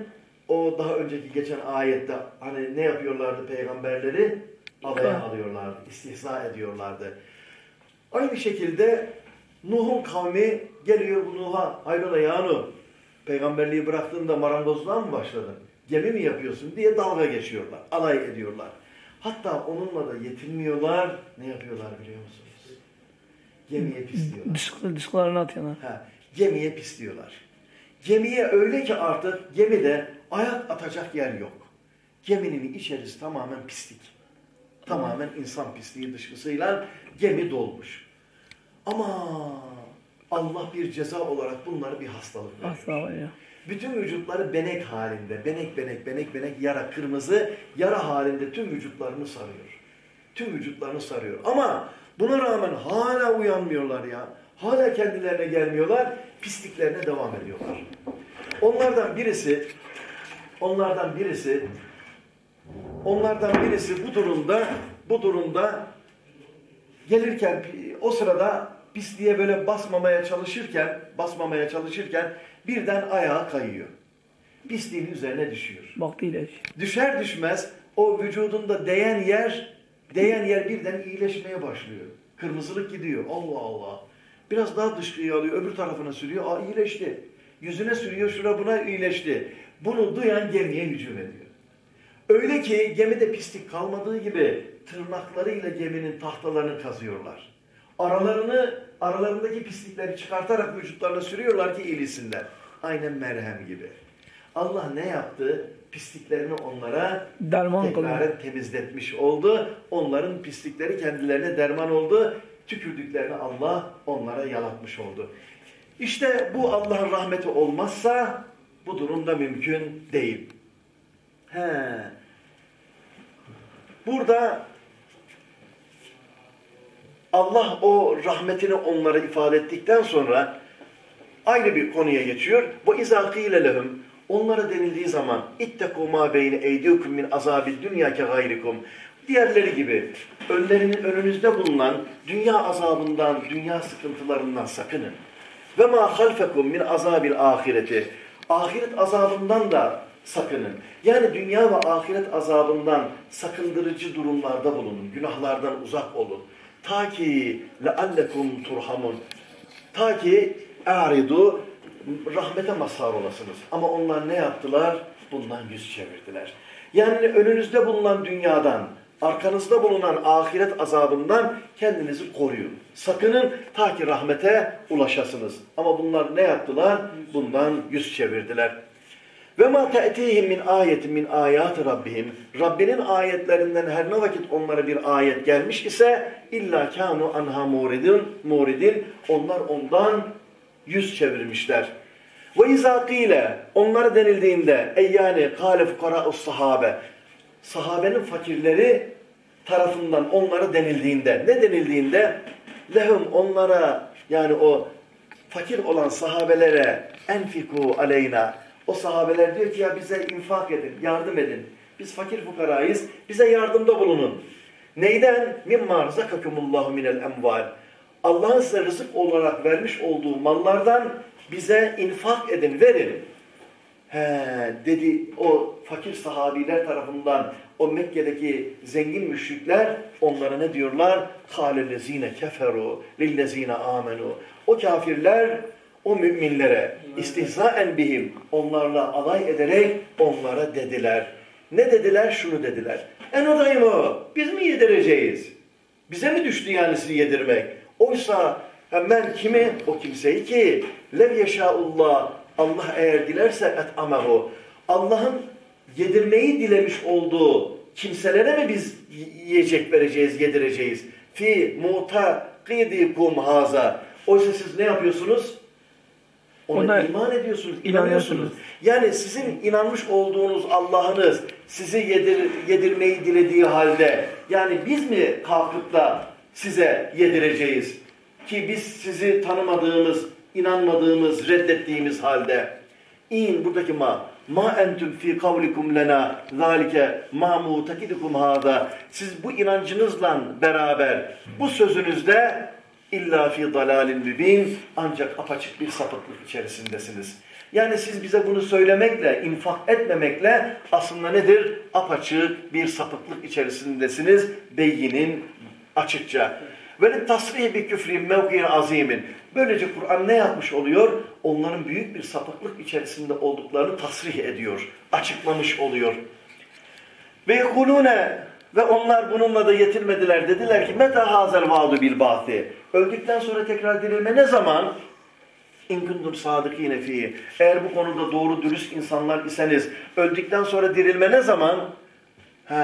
o daha önceki geçen ayette hani ne yapıyorlardı peygamberleri? Alaya alıyorlardı, istihza ediyorlardı. Aynı şekilde Nuh'un kavmi geliyor bu Nuh'a, hayrola ya Nuh, peygamberliği bıraktığında marangozluğa mı başladın? Gemi mi yapıyorsun diye dalga geçiyorlar, alay ediyorlar. Hatta onunla da yetinmiyorlar, ne yapıyorlar biliyor musunuz? Gemiye pisliyorlar. Disk, disklerini atıyorlar. Ha, gemiye pisliyorlar. Gemiye öyle ki artık gemide ayak atacak yer yok. Geminin içerisi tamamen pislik. Tamamen insan pisliği dışkısıyla gemi dolmuş. Ama Allah bir ceza olarak bunları bir hastalık veriyor. Ya. Bütün vücutları benek halinde, benek benek benek benek yara kırmızı yara halinde tüm vücutlarını sarıyor. Tüm vücutlarını sarıyor. Ama buna rağmen hala uyanmıyorlar ya. Hala kendilerine gelmiyorlar, pisliklerine devam ediyorlar. Onlardan birisi, onlardan birisi, onlardan birisi bu durumda, bu durumda gelirken o sırada pisliğe böyle basmamaya çalışırken, basmamaya çalışırken birden ayağa kayıyor. Pisliğin üzerine düşüyor. İlaç. Düşer düşmez o vücudunda değen yer, değen yer birden iyileşmeye başlıyor. Kırmızılık gidiyor. Allah Allah. Biraz daha dışkıyı alıyor, öbür tarafına sürüyor. Aa iyileşti. Yüzüne sürüyor, şura buna iyileşti. Bunu duyan gemiye hücum ediyor. Öyle ki gemide pislik kalmadığı gibi tırnaklarıyla geminin tahtalarını kazıyorlar. Aralarını, aralarındaki pislikleri çıkartarak vücutlarına sürüyorlar ki iyileşsinler. Aynen merhem gibi. Allah ne yaptı? Pisliklerini onlara Derman temizletmiş oldu. Onların pislikleri kendilerine derman oldu. Tükürdüklerini Allah onlara yalatmış oldu. İşte bu Allah'ın rahmeti olmazsa bu durumda mümkün değil. He. Burada Allah o rahmetini onlara ifade ettikten sonra ayrı bir konuya geçiyor. Bu izakîle lehum onlara denildiği zaman ittekû mâ beyne eydikum min azâbid dünya ke gayrikum diğerleri gibi önlerinin önünüzde bulunan dünya azabından, dünya sıkıntılarından sakının. Ve ma halfekum min azabil ahireti. Ahiret azabından da sakının. Yani dünya ve ahiret azabından sakındırıcı durumlarda bulunun. Günahlardan uzak olun. Ta ki leallekum turhamun. Ta ki aridu rahmete mazhar olasınız. Ama onlar ne yaptılar? Bundan yüz çevirdiler. Yani önünüzde bulunan dünyadan, arkanızda bulunan ahiret azabından kendinizi koruyun. Sakının ta ki rahmete ulaşasınız. Ama bunlar ne yaptılar? Bundan yüz çevirdiler. Ve ma te'tihim min ayetin min ayati rabbihim. Rabbinin ayetlerinden her ne vakit onlara bir ayet gelmiş ise illa kanu anha muridin muridin onlar ondan yüz çevirmişler. Ve izâ kîle onlara denildiğinde ey yani kâle fukarâ'us sahabe sahabenin fakirleri tarafından onlara denildiğinde ne denildiğinde lehum onlara yani o fakir olan sahabelere enfiku aleyna o sahabeler diyor ki ya bize infak edin, yardım edin. Biz fakir fukarayız, bize yardımda bulunun. Neyden? Mimma rızakakumullahu minel emval. Allah'ın size rızık olarak vermiş olduğu mallardan bize infak edin, verin. He, dedi o fakir sahabiler tarafından o Mekke'deki zengin müşrikler onlara ne diyorlar? Kâlellezîne keferu lillezîne âmenû. O kafirler o müminlere istihzaen bihim onlarla alay ederek onlara dediler. Ne dediler? Şunu dediler. En odayım o. Biz mi yedireceğiz? Bize mi düştü yani sizi yedirmek? Oysa hemen kimi? O kimseyi ki lev yeşâullah Allah eğer dilerse et amahu. Allah'ın yedirmeyi dilemiş olduğu kimselere mi biz yiyecek vereceğiz, yedireceğiz? Fi mutaqidikum haza. Oysa siz ne yapıyorsunuz? Ona, Ona iman ediyorsunuz, inanıyorsunuz. inanıyorsunuz. Yani sizin inanmış olduğunuz Allah'ınız sizi yedir, yedirmeyi dilediği halde yani biz mi kalkıp da size yedireceğiz? Ki biz sizi tanımadığımız, inanmadığımız, reddettiğimiz halde. İn buradaki ma. Ma entüm fi kavlikum lena zalike ma mutakidukum hada. Siz bu inancınızla beraber bu sözünüzde illa fi dalalin mübin ancak apaçık bir sapıklık içerisindesiniz. Yani siz bize bunu söylemekle, infak etmemekle aslında nedir? Apaçık bir sapıklık içerisindesiniz. Beyinin açıkça. Ve tasrih bir küfrin mevkiye azimin. Böylece Kur'an ne yapmış oluyor? Onların büyük bir sapıklık içerisinde olduklarını tasrih ediyor. Açıklamış oluyor. Ve yekulune Ve onlar bununla da yetinmediler. Dediler ki meta hazel vaadu bil ba'thi. Öldükten sonra tekrar dirilme ne zaman? İn kuntum sadıkine. Eğer bu konuda doğru dürüst insanlar iseniz öldükten sonra dirilme ne zaman? He.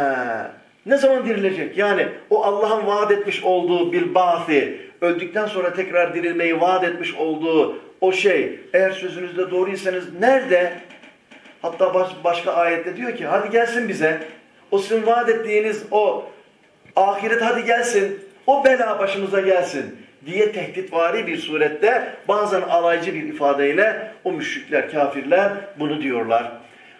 Ne zaman dirilecek? Yani o Allah'ın vaat etmiş olduğu bil ba'thi, öldükten sonra tekrar dirilmeyi vaat etmiş olduğu o şey eğer sözünüzde doğruysanız nerede? Hatta baş, başka ayette diyor ki hadi gelsin bize. O sizin vaat ettiğiniz o ahiret hadi gelsin. O bela başımıza gelsin diye tehditvari bir surette bazen alaycı bir ifadeyle o müşrikler, kafirler bunu diyorlar.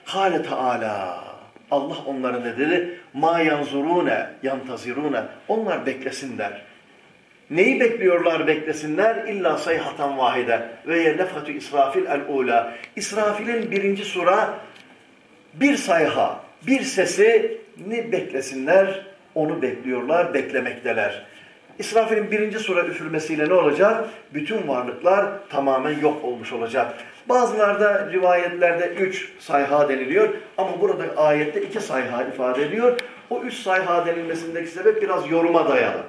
Hale Teala Allah onlara ne dedi? Ma yanzurune yantazirune. Onlar beklesinler. Neyi bekliyorlar beklesinler? İlla sayhatan vahide. Ve ye nefhatü İsrafil el-ula. İsrafil'in birinci sura bir sayha, bir sesi ne beklesinler? Onu bekliyorlar, beklemekteler. İsrafil'in birinci sura üfürmesiyle ne olacak? Bütün varlıklar tamamen yok olmuş olacak. Bazılarda rivayetlerde üç sayha deniliyor ama burada ayette iki sayha ifade ediyor. O üç sayha denilmesindeki sebep biraz yoruma dayalı.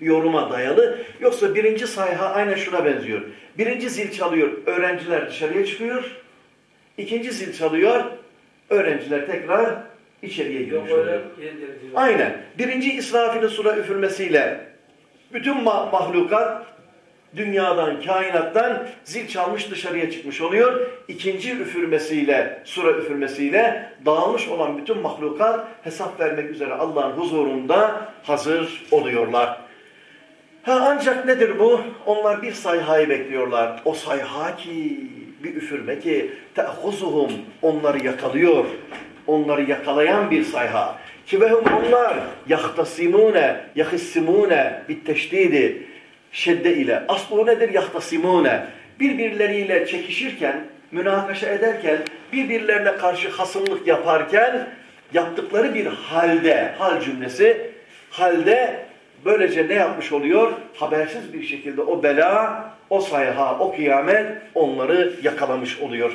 Yoruma dayalı. Yoksa birinci sayha aynen şuna benziyor. Birinci zil çalıyor, öğrenciler dışarıya çıkıyor. İkinci zil çalıyor, öğrenciler tekrar içeriye girmiş oluyor. Aynen. Birinci İsrafil'in sura üfürmesiyle bütün ma mahlukat dünyadan, kainattan zil çalmış dışarıya çıkmış oluyor. İkinci üfürmesiyle, sura üfürmesiyle dağılmış olan bütün mahlukat hesap vermek üzere Allah'ın huzurunda hazır oluyorlar. Ha ancak nedir bu? Onlar bir sayhayı bekliyorlar. O sayha ki, bir üfürme ki te'huzuhum onları yakalıyor. Onları yakalayan bir sayha. Ki vehum onlar yahtasimune, yahissimune bitteşdidi şedde ile. Aslı nedir? Yahtasimune. Birbirleriyle çekişirken, münakaşa ederken, birbirlerine karşı hasımlık yaparken yaptıkları bir halde, hal cümlesi, halde böylece ne yapmış oluyor? Habersiz bir şekilde o bela, o sayha, o kıyamet onları yakalamış oluyor.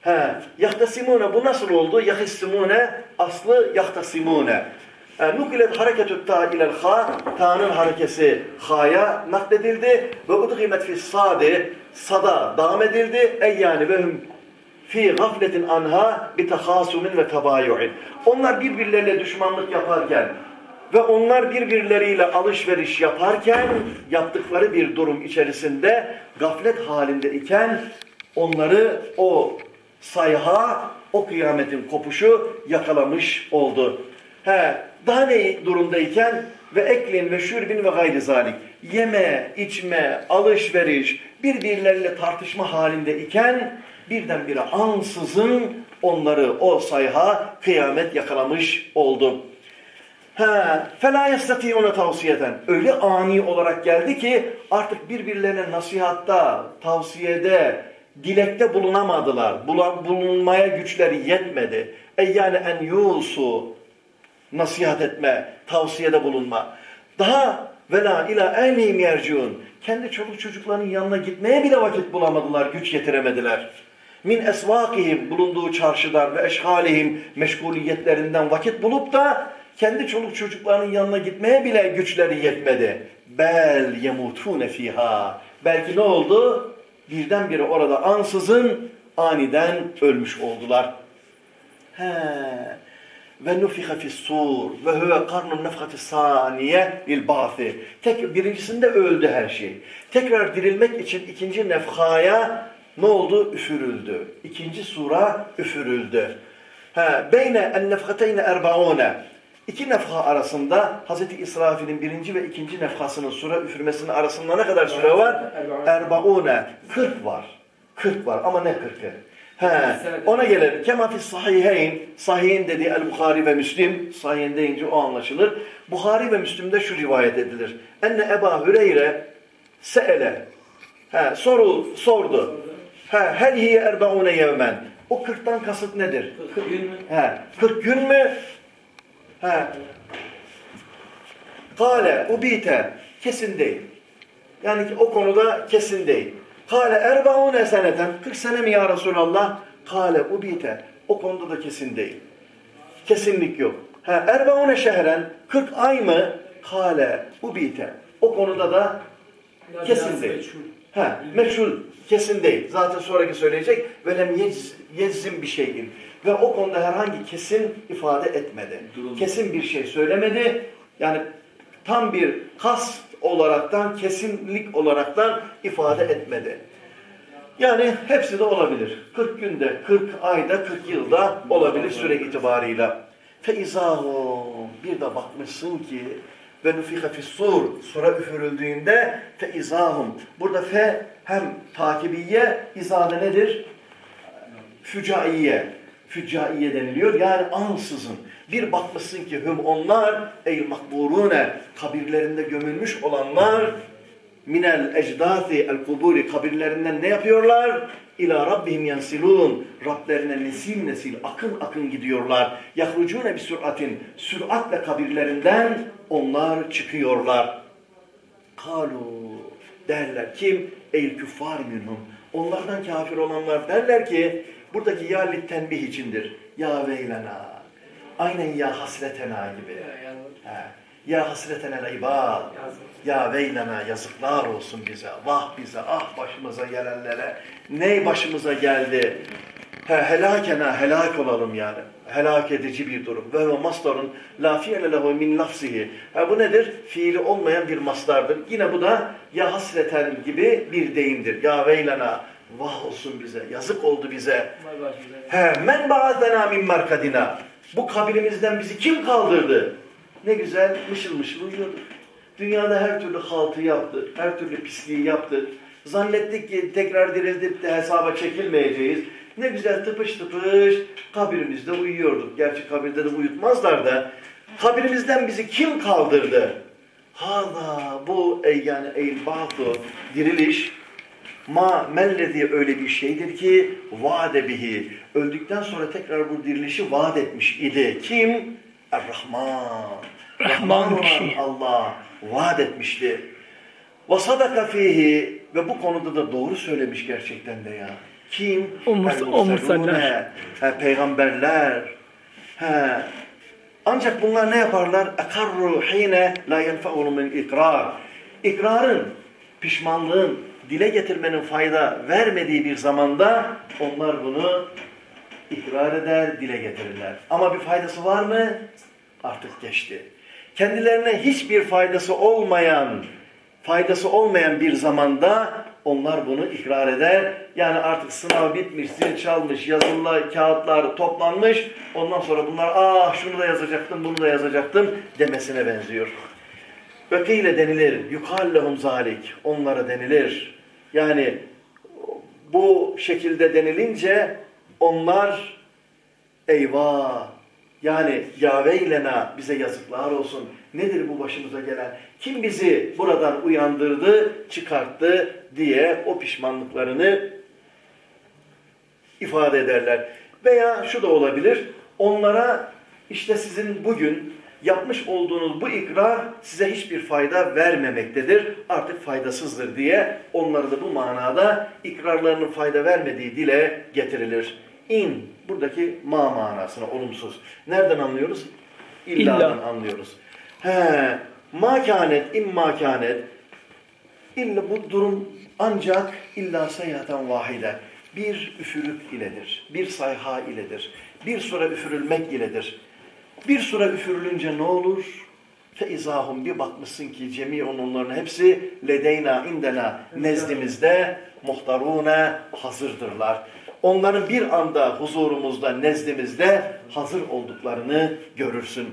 He, yahtasimune bu nasıl oldu? Yahissimune aslı yahtasimune. Nukilet hareketü ta ilel ha, ta'nın harekesi ha'ya nakledildi ve udgimet fi sadi, sada devam edildi. Ey yani ve hüm fi gafletin anha bi ve tabayu'in. Onlar birbirleriyle düşmanlık yaparken ve onlar birbirleriyle alışveriş yaparken yaptıkları bir durum içerisinde gaflet halinde iken onları o sayha, o kıyametin kopuşu yakalamış oldu. He, daha ne durumdayken ve eklin ve şürbin ve gayri zalik. Yeme, içme, alışveriş, birbirleriyle tartışma halinde iken birdenbire ansızın onları o sayha kıyamet yakalamış oldu. Ha, fela yastatiyona tavsiyeden. Öyle ani olarak geldi ki artık birbirlerine nasihatta, tavsiyede, dilekte bulunamadılar. Bulunmaya güçleri yetmedi. E yani en yusu nasihat etme, tavsiyede bulunma. Daha vela ila eynihim yerciun. Kendi çoluk çocuklarının yanına gitmeye bile vakit bulamadılar, güç getiremediler. Min esvakihim bulunduğu çarşıdan ve eşhalihim meşguliyetlerinden vakit bulup da kendi çoluk çocuklarının yanına gitmeye bile güçleri yetmedi. Bel yemutune fiha. Belki ne oldu? Birdenbire orada ansızın aniden ölmüş oldular. He. Ve nufiha fis-sur ve huve karnun nefhati saniye bil ba'thi. Tek birincisinde öldü her şey. Tekrar dirilmek için ikinci nefhaya ne oldu? Üfürüldü. İkinci sura üfürüldü. Ha, beyne en nefhateyne erbaune. İki nefha arasında Hz. İsrafil'in birinci ve ikinci nefhasının sura üfürmesinin arasında ne kadar süre var? Erbaune. Kırk var. Kırk var ama ne kırkı? He, ona gelelim. Kema fi sahiheyn, sahihin dediği el-Bukhari ve Müslim, sahihin deyince o anlaşılır. Bukhari ve Müslim'de şu rivayet edilir. Enne Eba Hüreyre se'ele, he, soru, sordu. He, hel hiye erbaune yevmen. O kırktan kasıt nedir? Kırk gün mü? He, kırk gün mü? He. Kale, ubite, kesin değil. Yani o konuda kesin değil. Kale erbaune seneten 40 sene mi ya Resulallah? Kale ubite. O konuda da kesin değil. Kesinlik yok. Ha, Erbaune şehren 40 ay mı? Kale ubite. O konuda da kesin değil. Ha, meşhur kesin değil. Zaten sonraki söyleyecek. Velem yez, yezzim bir şeyin. Ve o konuda herhangi kesin ifade etmedi. Kesin bir şey söylemedi. Yani tam bir kast olaraktan, kesinlik olaraktan ifade etmedi. Yani hepsi de olabilir. 40 günde, 40 ayda, 40 yılda olabilir süre itibarıyla. Feizahum bir de bakmışsın ki ve nufika fissur sura üfürüldüğünde feizahum burada fe hem takibiye izade nedir? Fücaiye. Fücaiye deniliyor. Yani ansızın. Bir bakmışsın ki hüm onlar ey makburune kabirlerinde gömülmüş olanlar minel ecdati el kuburi kabirlerinden ne yapıyorlar? İlâ rabbihim yensilûn. Rablerine nesil nesil akın akın gidiyorlar. Yahrucûne bir süratin. Süratle kabirlerinden onlar çıkıyorlar. Kalu derler. Kim? Ey küffar minhum. Onlardan kafir olanlar derler ki buradaki ya tenbih içindir. Ya veylena. Aynen ya hasretena gibi. He. Ya hasretena ibad. Ya veylena yazıklar olsun bize. Vah bize. Ah başımıza gelenlere. Ne başımıza geldi. He, helakena helak olalım yani. Helak edici bir durum. Ve o mastarın la fi'le lehu min lafzihi. Ha, bu nedir? Fiili olmayan bir mastardır. Yine bu da ya hasreten gibi bir deyimdir. Ya veylena. Vah olsun bize. Yazık oldu bize. He, men ba'athena min markadina. Bu kabirimizden bizi kim kaldırdı? Ne güzel mışıl mışıl uyuyorduk. Dünyada her türlü haltı yaptı, her türlü pisliği yaptı. Zannettik ki tekrar dirildik de hesaba çekilmeyeceğiz. Ne güzel tıpış tıpış kabirimizde uyuyorduk. Gerçi kabirde de uyutmazlar da. Kabirimizden bizi kim kaldırdı? Hala bu yani ey ba'du diriliş ma mellezi öyle bir şeydir ki vaade bihi. Öldükten sonra tekrar bu dirilişi vaat etmiş idi. Kim? Er-Rahman. Rahman olan. Allah vaat etmişti. Sadaka fihi ve bu konuda da doğru söylemiş gerçekten de ya. Kim? He, peygamberler. He. Ancak bunlar ne yaparlar? Ekarru hine la yenfe'unu min ikrar. İkrarın, pişmanlığın, dile getirmenin fayda vermediği bir zamanda onlar bunu ikrar eder, dile getirirler. Ama bir faydası var mı? Artık geçti. Kendilerine hiçbir faydası olmayan, faydası olmayan bir zamanda onlar bunu ikrar eder. Yani artık sınav bitmiş, zil çalmış, yazılı kağıtlar toplanmış. Ondan sonra bunlar ah şunu da yazacaktım, bunu da yazacaktım demesine benziyor. Kıyle denilir, yukallehum zalik, onlara denilir. Yani bu şekilde denilince onlar eyvah, yani yaveylena bize yazıklar olsun. Nedir bu başımıza gelen? Kim bizi buradan uyandırdı, çıkarttı diye o pişmanlıklarını ifade ederler. Veya şu da olabilir. Onlara işte sizin bugün yapmış olduğunuz bu ikrar size hiçbir fayda vermemektedir. Artık faydasızdır diye onları da bu manada ikrarlarının fayda vermediği dile getirilir. İn buradaki ma manasına olumsuz. Nereden anlıyoruz? İlla'dan İlla. anlıyoruz. He, makanet, immakanet. İlla bu durum ancak illa seyahaten vahide. Bir üfürük iledir. Bir sayha iledir. Bir sura üfürülmek iledir. Bir sura üfürülünce ne olur? Feizahum bir bakmışsın ki cemi onların hepsi ledeyna indena nezdimizde muhtarune hazırdırlar. Onların bir anda huzurumuzda, nezdimizde hazır olduklarını görürsün.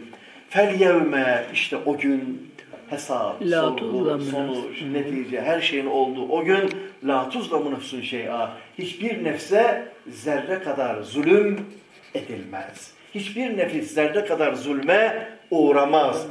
Fel yevme işte o gün hesap, sorgu, sonuç, netice her şeyin olduğu o gün la tuzlamu nefsun şey'a. Hiçbir nefse zerre kadar zulüm edilmez. Hiçbir nefis zerre kadar zulme uğramaz.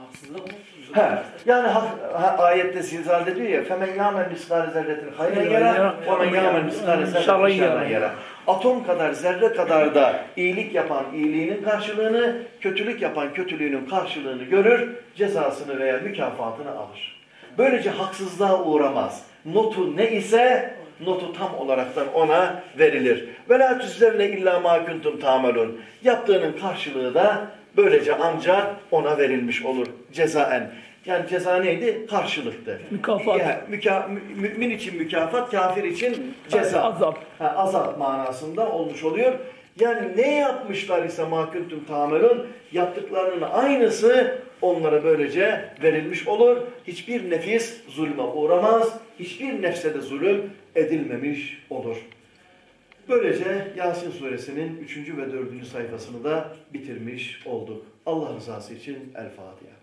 Haksızlık mı? He. Yani ha, ha, ayette zilzalde diyor ya femen yâmen miskâle zerretin hayra yara ve men yâmen miskâle zerretin yara. Atom kadar zerre kadar da iyilik yapan iyiliğinin karşılığını, kötülük yapan kötülüğünün karşılığını görür, cezasını veya mükafatını alır. Böylece haksızlığa uğramaz. Notu ne ise notu tam olaraktan ona verilir. Vela tüzlerine illa ma kuntum tamelun. Yaptığının karşılığı da böylece ancak ona verilmiş olur cezaen. Yani ceza neydi? Karşılıktı. Mükafat. Yani müka- mü- mümin için mükafat, kafir için ceza. Azap. Ha, azap manasında olmuş oluyor. Yani ne yapmışlar ise mahkuntum tamelun yaptıklarının aynısı onlara böylece verilmiş olur. Hiçbir nefis zulme uğramaz. Hiçbir nefse de zulüm edilmemiş olur. Böylece Yasin suresinin 3. ve 4. sayfasını da bitirmiş olduk. Allah rızası için El Fatiha.